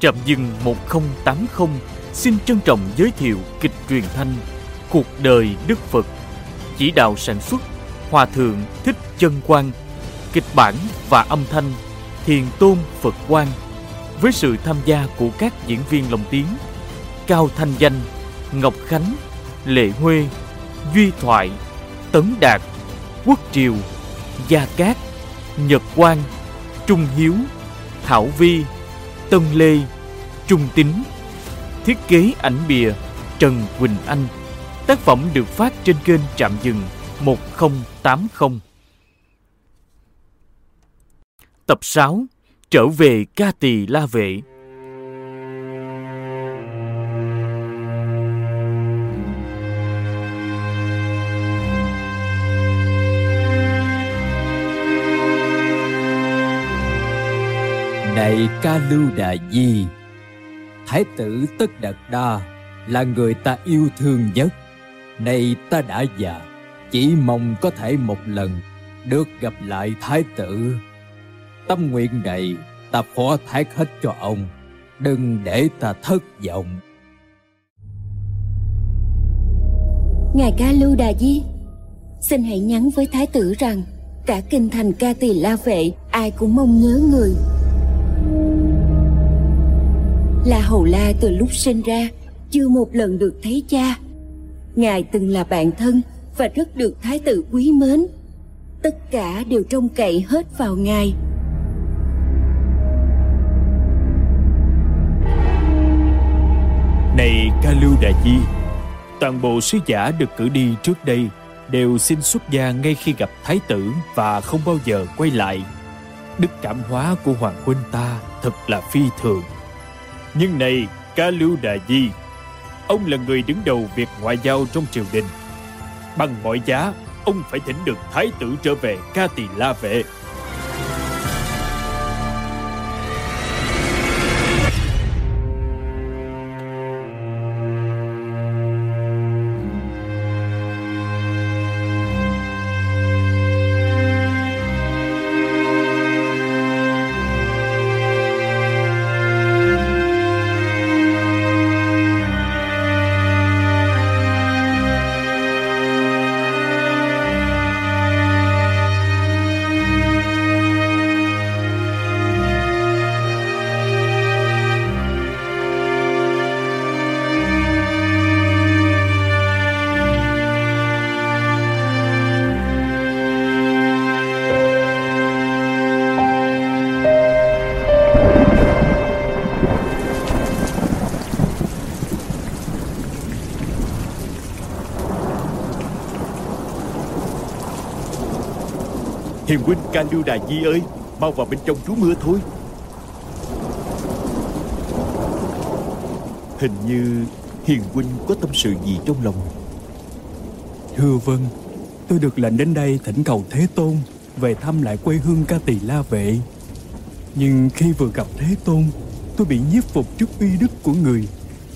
Trạm dừng 1080 xin trân trọng giới thiệu kịch truyền thanh Cuộc đời Đức Phật. Chỉ đạo sản xuất, Hòa Thượng Thích Chân Quang. Kịch bản và âm thanh Thiền Tôn Phật Quang. Với sự tham gia của các diễn viên lồng tiếng Cao Thanh Danh, Ngọc Khánh, Lệ Huê, Duy Thoại, Tấn Đạt, Quốc Triều, Gia Cát, Nhật Quang, Trung Hiếu, Thảo Vi, Tân Lê Trung Tín. Thiết kế ảnh bìa, Trần Quỳnh Anh. Tác phẩm được phát trên kênh Trạm Dừng 1080 Tập 6 Trở về ca tỳ la vệ. Này ca lưu đà di Thái tử Tất Đạt Đa là người ta yêu thương nhất. Nay ta đã già, Chỉ mong có thể một lần Được gặp lại Thái tử. Tâm nguyện này ta phó thác hết cho ông, Đừng để ta thất vọng. Ngài ca lưu đà di, Xin hãy nhắn với Thái tử rằng Cả kinh thành ca tỳ la vệ Ai cũng mong nhớ người. La Hầu La từ lúc sinh ra chưa một lần được thấy cha. Ngài từng là bạn thân và rất được thái tử quý mến. Tất cả đều trông cậy hết vào ngài. Này Ca Lưu đại Di, toàn bộ sứ giả được cử đi trước đây đều xin xuất gia ngay khi gặp thái tử và không bao giờ quay lại. Đức cảm hóa của hoàng huynh ta thật là phi thường. Nhưng này, Ca Lưu Đà Di, ông là người đứng đầu việc ngoại giao trong triều đình. Bằng mọi giá, ông phải thỉnh được thái tử trở về Ca Tỳ La Vệ. Hiền huynh ca lưu đà di ơi Mau vào bên trong trú mưa thôi. Hình như Hiền huynh có tâm sự gì trong lòng? Thưa vân, Tôi được lệnh đến đây thỉnh cầu Thế Tôn Về thăm lại quê hương ca tỳ La Vệ. Nhưng khi vừa gặp Thế Tôn Tôi bị nhiếp phục trước uy đức của người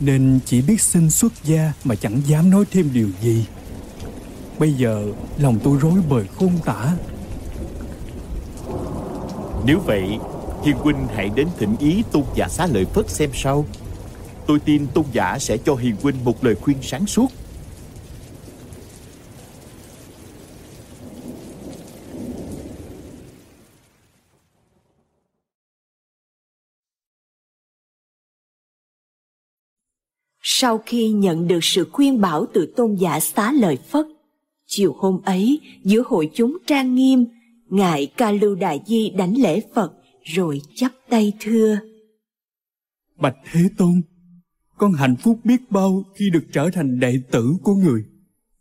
Nên chỉ biết xin xuất gia Mà chẳng dám nói thêm điều gì. Bây giờ lòng tôi rối bời khôn tả. Nếu vậy Hiền huynh hãy đến thỉnh ý tôn giả xá lợi Phất xem sao. Tôi tin tôn giả sẽ cho Hiền huynh một lời khuyên sáng suốt. Sau khi nhận được sự khuyên bảo từ tôn giả xá lợi Phất, chiều hôm ấy giữa hội chúng trang nghiêm, Ngài Ca Lưu Đại Di đánh lễ Phật, rồi chắp tay thưa. Bạch Thế Tôn, Con hạnh phúc biết bao khi được trở thành đệ tử của người.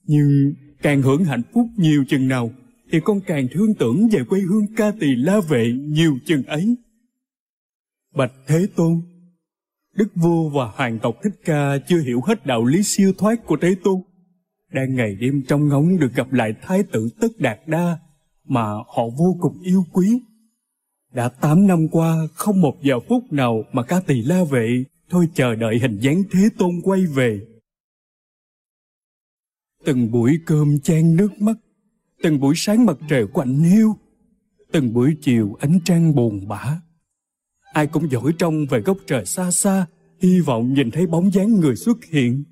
Nhưng càng hưởng hạnh phúc nhiều chừng nào, Thì con càng thương tưởng về quê hương ca tỳ la vệ nhiều chừng ấy. Bạch Thế Tôn, Đức vua và hoàng tộc Thích Ca chưa hiểu hết đạo lý siêu thoát của Thế Tôn. Đang ngày đêm trong ngóng được gặp lại Thái tử Tất Đạt Đa mà họ vô cùng yêu quý đã tám năm qua không một giờ phút nào mà ca tỳ la vệ thôi chờ đợi hình dáng Thế Tôn quay về. Từng buổi cơm chan nước mắt, từng buổi sáng mặt trời quạnh hiu, từng buổi chiều ánh trăng buồn bã. ai cũng dõi trông về góc trời xa xa, hy vọng nhìn thấy bóng dáng người xuất hiện.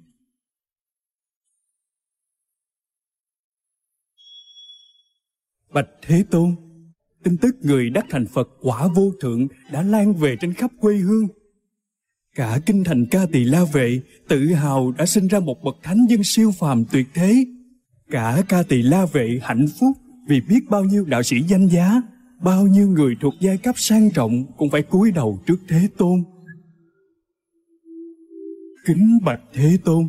Bạch Thế Tôn, tin tức người đắc thành Phật quả vô thượng đã lan về trên khắp quê hương. Cả kinh thành ca tỳ la vệ tự hào đã sinh ra một bậc thánh dân siêu phàm tuyệt thế. Cả ca tỳ la vệ hạnh phúc vì biết bao nhiêu đạo sĩ danh giá, bao nhiêu người thuộc giai cấp sang trọng cũng phải cúi đầu trước Thế Tôn. Kính bạch Thế Tôn,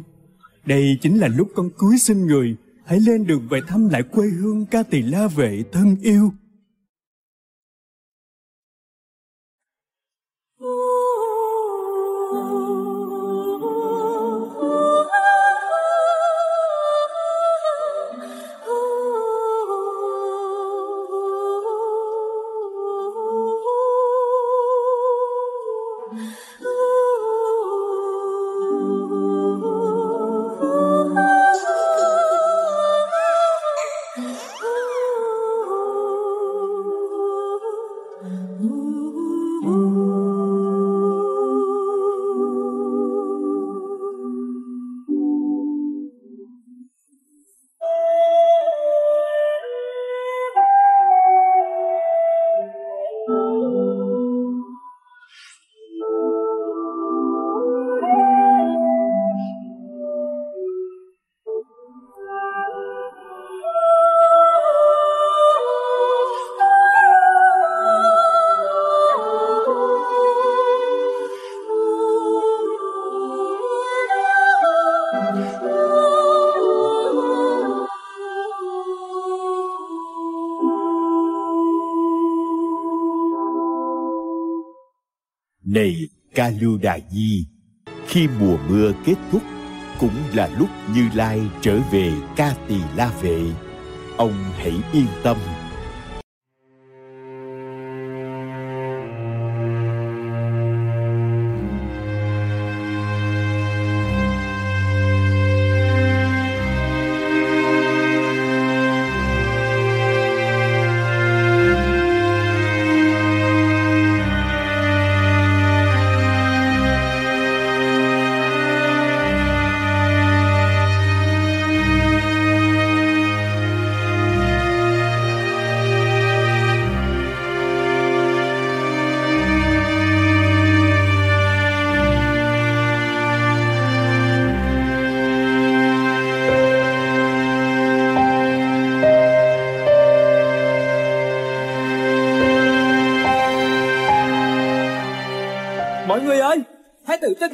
đây chính là lúc con cưới xin người, hãy lên đường về thăm lại quê hương ca tỳ la vệ thân yêu. Kaluda Di, khi mùa mưa kết thúc cũng là lúc Như Lai trở về Ca Tỳ La Vệ. Ông hãy yên tâm.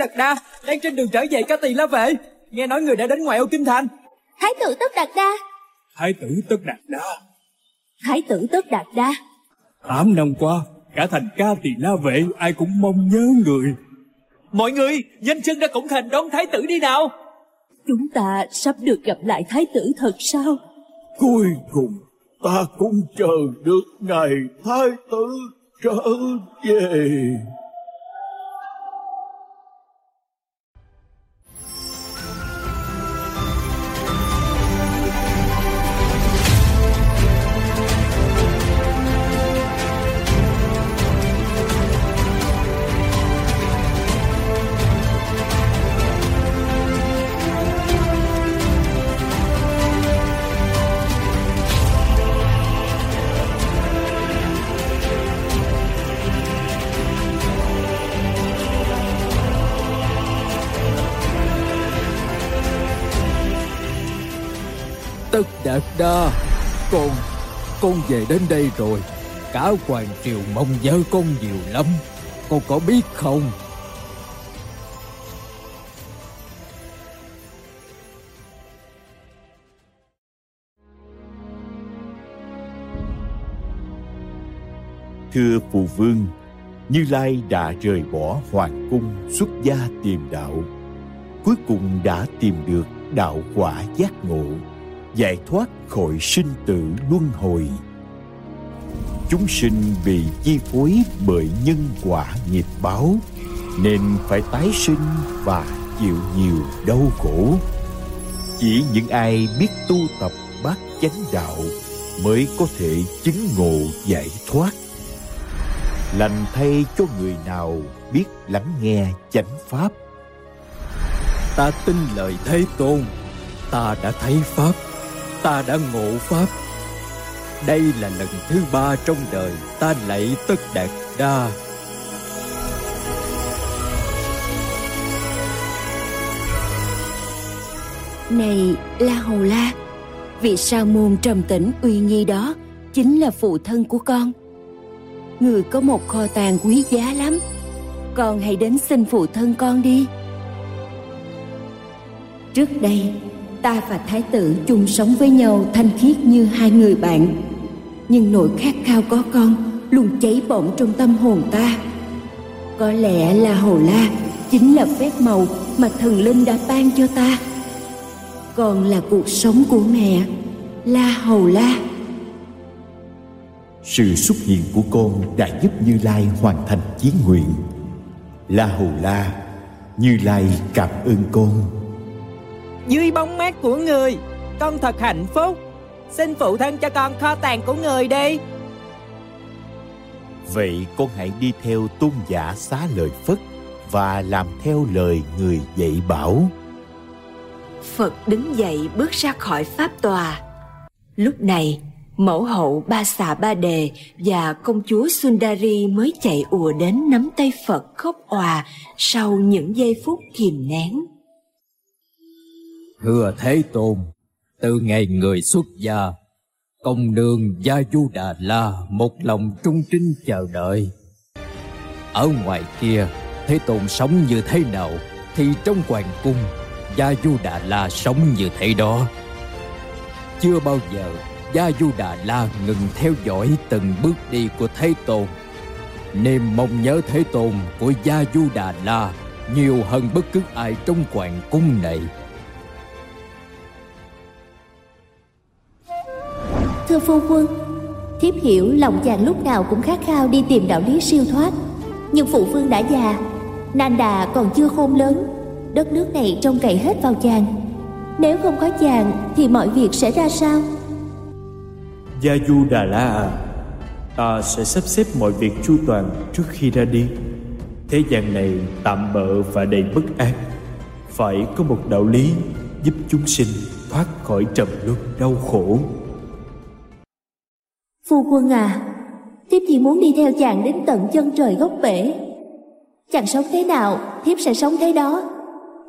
Đạt Đa đang trên đường trở về Ca Tỳ La Vệ. Nghe nói người đã đến ngoại ô Kinh Thành. Thái tử Tất Đạt Đa Thái tử Tất Đạt Đa. Thái tử Tất Đạt Đa Tám năm qua, cả thành ca tỳ la vệ ai cũng mong nhớ người. Mọi người, danh chân ra cổng thành đón Thái tử đi nào. Chúng ta sắp được gặp lại Thái tử thật sao Cuối cùng ta cũng chờ được ngày Thái tử trở về. Đa, con, con về đến đây rồi. Cả hoàng triều mong nhớ con nhiều lắm. Con có biết không? Thưa phụ vương, Như Lai đã rời bỏ hoàng cung xuất gia tìm đạo. Cuối cùng đã tìm được đạo quả giác ngộ, giải thoát khỏi sinh tử luân hồi. Chúng sinh bị chi phối bởi nhân quả nghiệp báo, nên phải tái sinh và chịu nhiều đau khổ. Chỉ những ai biết tu tập bát chánh đạo mới có thể chứng ngộ giải thoát lành thay cho người nào biết lắng nghe chánh pháp ta tin lời thế tôn ta đã thấy pháp ta đã ngộ pháp. Đây là lần thứ ba trong đời ta lạy tất đạt đa. Này la hầu la, vị sa môn trầm tĩnh uy nghi đó chính là phụ thân của con. Người có một kho tàng quý giá lắm, con hãy đến xin phụ thân con đi. Trước đây ta và thái tử chung sống với nhau thanh khiết như hai người bạn. Nhưng nỗi khát khao có con luôn cháy bỏng trong tâm hồn ta. Có lẽ là hầu la chính là phép màu mà thần linh đã ban cho ta. Còn là cuộc sống của mẹ, la hầu la. Sự xuất hiện của con đã giúp như lai hoàn thành chí nguyện. La hầu la, như lai cảm ơn con dưới bóng mát của người. Con thật hạnh phúc. Xin phụ thân cho con kho tàng của người đi. Vậy con hãy đi theo tôn giả xá lợi phất và làm theo lời người dạy bảo. Phật đứng dậy bước ra khỏi pháp tòa. Lúc này mẫu hậu ba xà ba đề và công chúa sundari mới chạy ùa đến nắm tay phật khóc òa sau những giây phút kìm nén thưa thế tôn, từ ngày người xuất gia, công nương gia du đà la một lòng trung trinh chờ đợi. Ở ngoài kia, thế tôn sống như thế nào thì trong hoàng cung, gia du đà la sống như thế đó. Chưa bao giờ gia du đà la ngừng theo dõi từng bước đi của thế tôn. Niềm mong nhớ thế tôn của gia du đà la nhiều hơn bất cứ ai trong hoàng cung này. Thưa phu quân. Thiếp hiểu lòng chàng lúc nào cũng khát khao đi tìm đạo lý siêu thoát. Nhưng phụ vương đã già Nan đà còn chưa khôn lớn. Đất nước này trông cậy hết vào chàng. Nếu không có chàng Thì mọi việc sẽ ra sao? Gia Du Đà La à Ta sẽ sắp xếp mọi việc chu toàn trước khi ra đi. Thế gian này tạm bợ và đầy bất an. Phải có một đạo lý giúp chúng sinh thoát khỏi trầm luân đau khổ. Phu quân à Thiếp chỉ muốn đi theo chàng đến tận chân trời gốc bể. Chàng sống thế nào, Thiếp sẽ sống thế đó.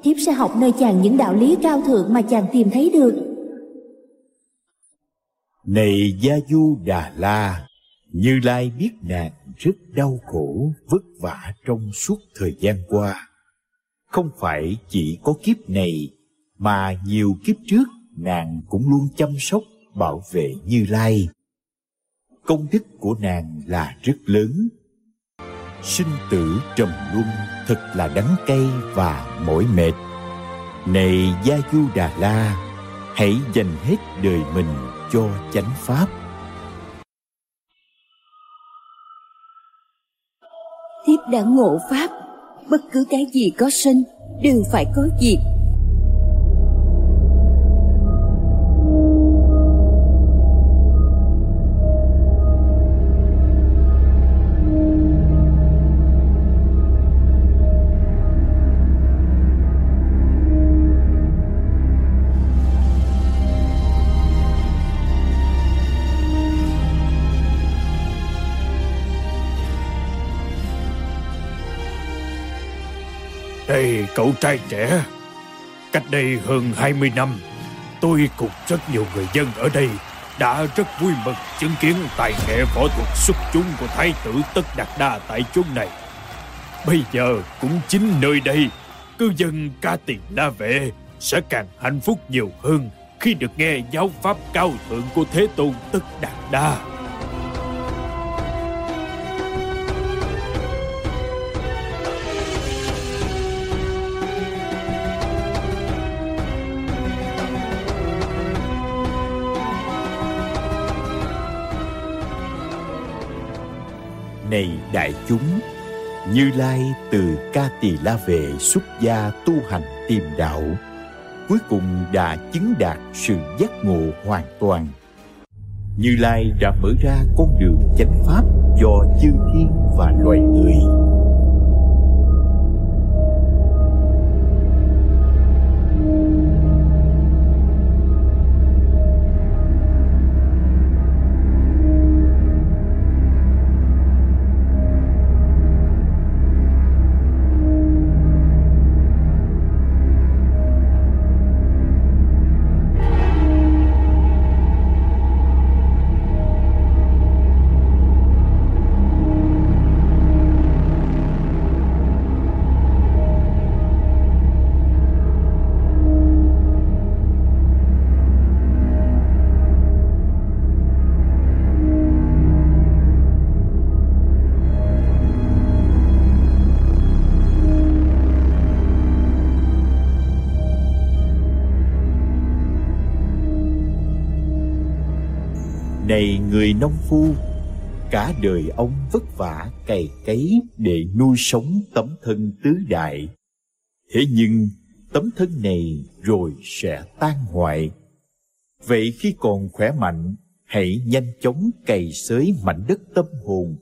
Thiếp sẽ học nơi chàng những đạo lý cao thượng Mà chàng tìm thấy được. Này Gia Du Đà La, Như Lai biết nàng rất đau khổ, Vất vả trong suốt thời gian qua. Không phải chỉ có kiếp này, Mà nhiều kiếp trước Nàng cũng luôn chăm sóc, Bảo vệ Như Lai công đức của nàng là rất lớn. Sinh tử trầm luân thật là đắng cay và mỏi mệt. Này gia du đà la, hãy dành hết đời mình cho chánh pháp. Thiếp đã ngộ pháp, bất cứ cái gì có sinh đều phải có diệt. Cậu trai trẻ. Cách đây hơn 20 năm, Tôi cùng rất nhiều người dân ở đây Đã rất vui mừng chứng kiến tài nghệ võ thuật xuất chúng của Thái tử Tất Đạt Đa tại chốn này. Bây giờ cũng chính nơi đây, Cư dân ca tiền la vệ Sẽ càng hạnh phúc nhiều hơn Khi được nghe giáo pháp cao thượng của Thế Tôn Tất Đạt Đa. Này đại chúng, như lai từ ca tỳ la về xuất gia tu hành tìm đạo, cuối cùng đã chứng đạt sự giác ngộ hoàn toàn. Như lai đã mở ra con đường chánh pháp cho chư thiên và loài người nông phu, cả đời ông vất vả cày cấy để nuôi sống tấm thân tứ đại. Thế nhưng tấm thân này rồi sẽ tan hoại. Vậy khi còn khỏe mạnh, hãy nhanh chóng cày xới mảnh đất tâm hồn,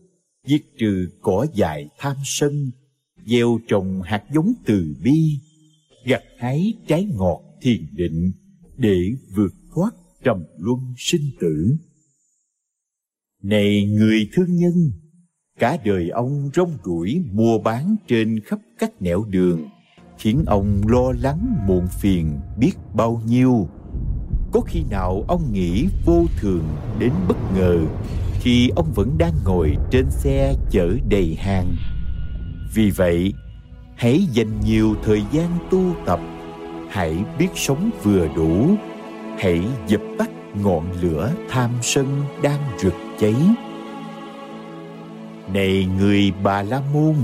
diệt trừ cỏ dại tham sân, gieo trồng hạt giống từ bi, gặt hái trái ngọt thiền định để vượt thoát trầm luân sinh tử. Này người thương nhân, cả đời ông rong ruổi mua bán trên khắp các nẻo đường, khiến ông lo lắng muộn phiền biết bao nhiêu. Có khi nào ông nghĩ vô thường đến bất ngờ khi ông vẫn đang ngồi trên xe chở đầy hàng. Vì vậy, hãy dành nhiều thời gian tu tập, hãy biết sống vừa đủ, hãy dập tắt ngọn lửa tham sân đang rực cháy. Này người Bà La Môn,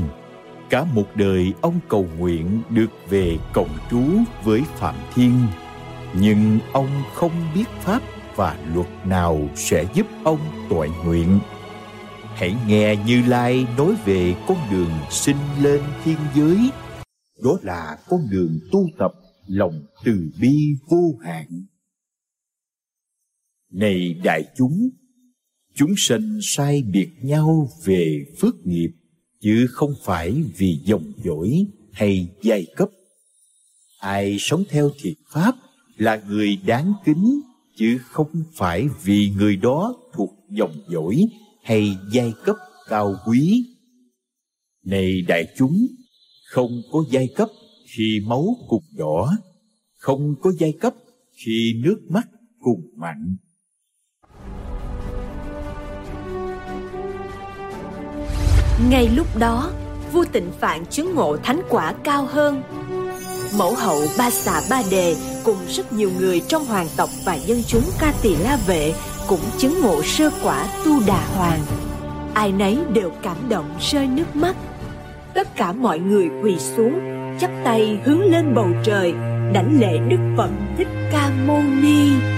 cả một đời ông cầu nguyện được về cộng trú với Phạm Thiên, nhưng ông không biết pháp và luật nào sẽ giúp ông toại nguyện. Hãy nghe Như Lai nói về con đường sinh lên thiên giới. Đó là con đường tu tập lòng từ bi vô hạn. Này đại chúng, chúng sinh sai biệt nhau về phước nghiệp, chứ không phải vì dòng dõi hay giai cấp. Ai sống theo thiệt pháp là người đáng kính, chứ không phải vì người đó thuộc dòng dõi hay giai cấp cao quý. Này đại chúng, không có giai cấp khi máu cùng đỏ, không có giai cấp khi nước mắt cùng mặn Ngay lúc đó, vua tịnh phạn chứng ngộ thánh quả cao hơn. Mẫu hậu ba xà ba đề cùng rất nhiều người trong hoàng tộc và dân chúng ca tỳ la vệ cũng chứng ngộ sơ quả tu đà hoàng. Ai nấy đều cảm động rơi nước mắt. Tất cả mọi người quỳ xuống, chắp tay hướng lên bầu trời, đảnh lễ Đức Phật Thích Ca Mâu Ni.